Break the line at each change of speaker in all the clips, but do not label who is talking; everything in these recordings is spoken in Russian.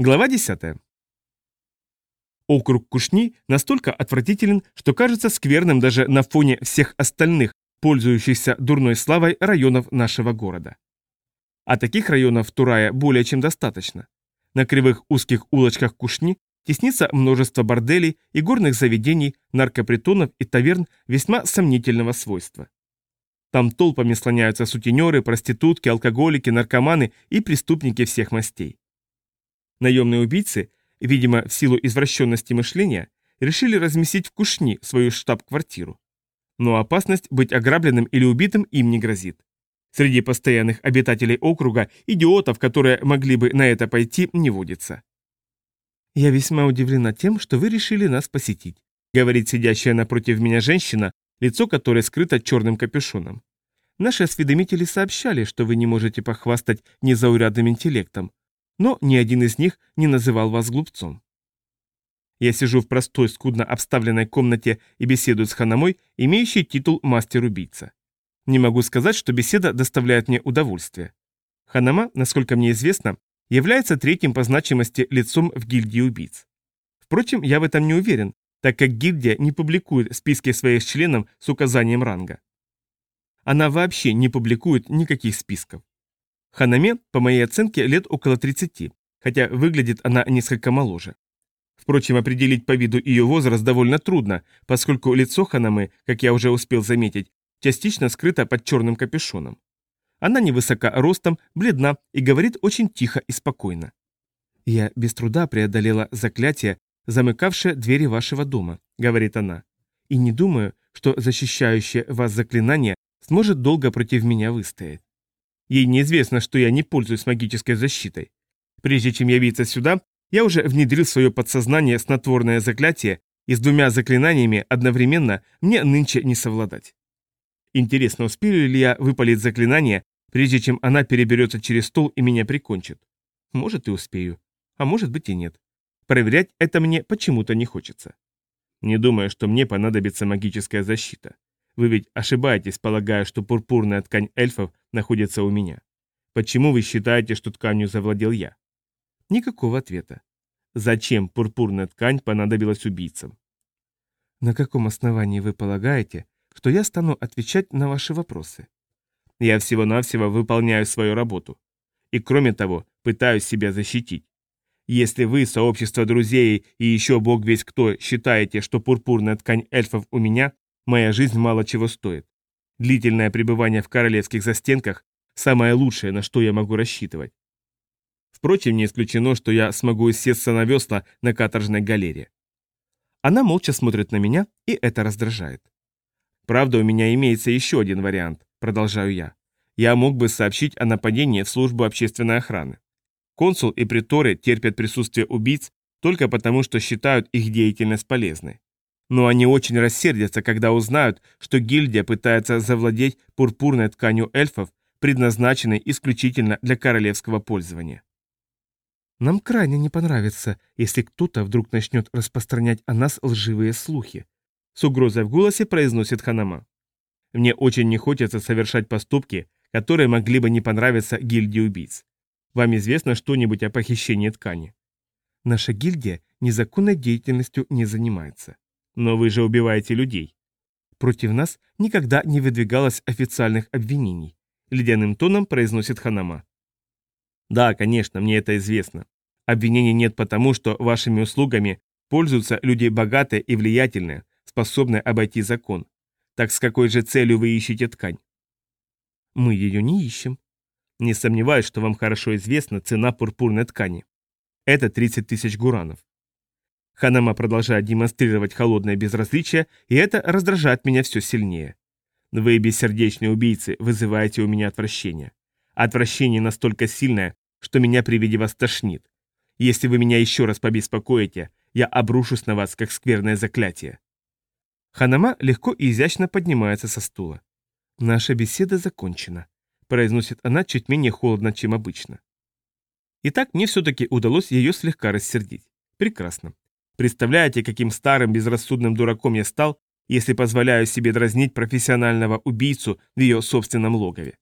Глава 10. Округ Кушни настолько отвратителен, что кажется скверным даже на фоне всех остальных, пользующихся дурной славой районов нашего города. А таких районов в Турае более чем достаточно. На кривых узких улочках Кушни теснится множество борделей и горных заведений, наркопритонов и таверн весьма сомнительного свойства. Там толпами слоняются сутенеры, проститутки, алкоголики, наркоманы и преступники всех мастей. Наемные убийцы, видимо, в силу извращенности мышления, решили разместить в Кушни свою штаб-квартиру. Но опасность быть ограбленным или убитым им не грозит. Среди постоянных обитателей округа идиотов, которые могли бы на это пойти, не водится. «Я весьма удивлена тем, что вы решили нас посетить», говорит сидящая напротив меня женщина, лицо которой скрыто черным капюшоном. «Наши осведомители сообщали, что вы не можете похвастать незаурядным интеллектом, но ни один из них не называл вас глупцом. Я сижу в простой, скудно обставленной комнате и беседую с Ханамой, имеющей титул мастер-убийца. Не могу сказать, что беседа доставляет мне удовольствие. Ханама, насколько мне известно, является третьим по значимости лицом в гильдии убийц. Впрочем, я в этом не уверен, так как гильдия не публикует списки своих членов с указанием ранга. Она вообще не публикует никаких списков. Ханаме, по моей оценке, лет около 30, хотя выглядит она несколько моложе. Впрочем, определить по виду ее возраст довольно трудно, поскольку лицо Ханаме, как я уже успел заметить, частично скрыто под черным капюшоном. Она невысока ростом, бледна и говорит очень тихо и спокойно. «Я без труда преодолела заклятие, замыкавшее двери вашего дома», — говорит она. «И не думаю, что защищающее вас заклинание сможет долго против меня выстоять. Ей неизвестно, что я не пользуюсь магической защитой. Прежде чем явиться сюда, я уже внедрил в свое подсознание снотворное заклятие, и с двумя заклинаниями одновременно мне нынче не совладать. Интересно, успею ли я выпалить заклинание, прежде чем она переберется через стол и меня прикончит? Может и успею, а может быть и нет. Проверять это мне почему-то не хочется. Не думаю, что мне понадобится магическая защита. Вы ведь ошибаетесь, полагая, что пурпурная ткань эльфов находится у меня. Почему вы считаете, что тканью завладел я? Никакого ответа. Зачем пурпурная ткань понадобилась убийцам? На каком основании вы полагаете, что я стану отвечать на ваши вопросы? Я всего-навсего выполняю свою работу. И кроме того, пытаюсь себя защитить. Если вы, сообщество друзей и еще бог весь кто, считаете, что пурпурная ткань эльфов у меня, Моя жизнь мало чего стоит. Длительное пребывание в королевских застенках – самое лучшее, на что я могу рассчитывать. Впрочем, не исключено, что я смогу сесться на весла на каторжной галере. Она молча смотрит на меня, и это раздражает. Правда, у меня имеется еще один вариант, продолжаю я. Я мог бы сообщить о нападении в службу общественной охраны. Консул и приторы терпят присутствие убийц только потому, что считают их деятельность полезной. Но они очень рассердятся, когда узнают, что гильдия пытается завладеть пурпурной тканью эльфов, предназначенной исключительно для королевского пользования. Нам крайне не понравится, если кто-то вдруг начнет распространять о нас лживые слухи. С угрозой в голосе произносит Ханама. Мне очень не хочется совершать поступки, которые могли бы не понравиться гильдии убийц. Вам известно что-нибудь о похищении ткани? Наша гильдия незаконной деятельностью не занимается. Но вы же убиваете людей. Против нас никогда не выдвигалось официальных обвинений. Ледяным тоном произносит Ханама. Да, конечно, мне это известно. Обвинений нет потому, что вашими услугами пользуются люди богатые и влиятельные, способные обойти закон. Так с какой же целью вы ищете ткань? Мы ее не ищем. Не сомневаюсь, что вам хорошо известна цена пурпурной ткани. Это 30 тысяч гуранов. Ханама продолжает демонстрировать холодное безразличие, и это раздражает меня все сильнее. Вы, бессердечные убийцы, вызываете у меня отвращение. Отвращение настолько сильное, что меня при виде вас тошнит. Если вы меня еще раз побеспокоите, я обрушусь на вас, как скверное заклятие. Ханама легко и изящно поднимается со стула. «Наша беседа закончена», — произносит она чуть менее холодно, чем обычно. Итак, мне все-таки удалось ее слегка рассердить. Прекрасно. Представляете, каким старым безрассудным дураком я стал, если позволяю себе дразнить профессионального убийцу в ее собственном логове?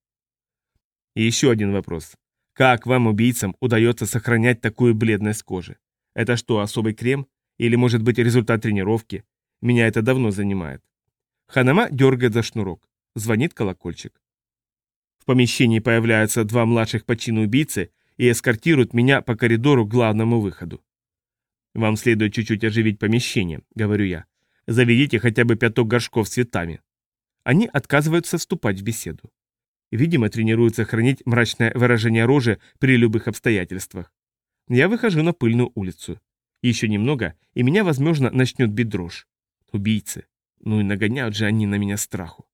И еще один вопрос. Как вам, убийцам, удается сохранять такую бледность кожи? Это что, особый крем? Или, может быть, результат тренировки? Меня это давно занимает. Ханама дергает за шнурок. Звонит колокольчик. В помещении появляются два младших по чину убийцы и эскортируют меня по коридору к главному выходу. «Вам следует чуть-чуть оживить помещение», — говорю я. «Заведите хотя бы пяток горшков с цветами». Они отказываются вступать в беседу. Видимо, тренируются хранить мрачное выражение рожи при любых обстоятельствах. Я выхожу на пыльную улицу. Еще немного, и меня, возможно, начнет бить дрожь. Убийцы. Ну и нагоняют же они на меня страху.